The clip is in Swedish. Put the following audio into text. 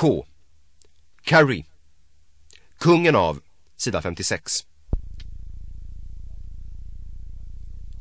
K. Curry. Kungen av, sida 56.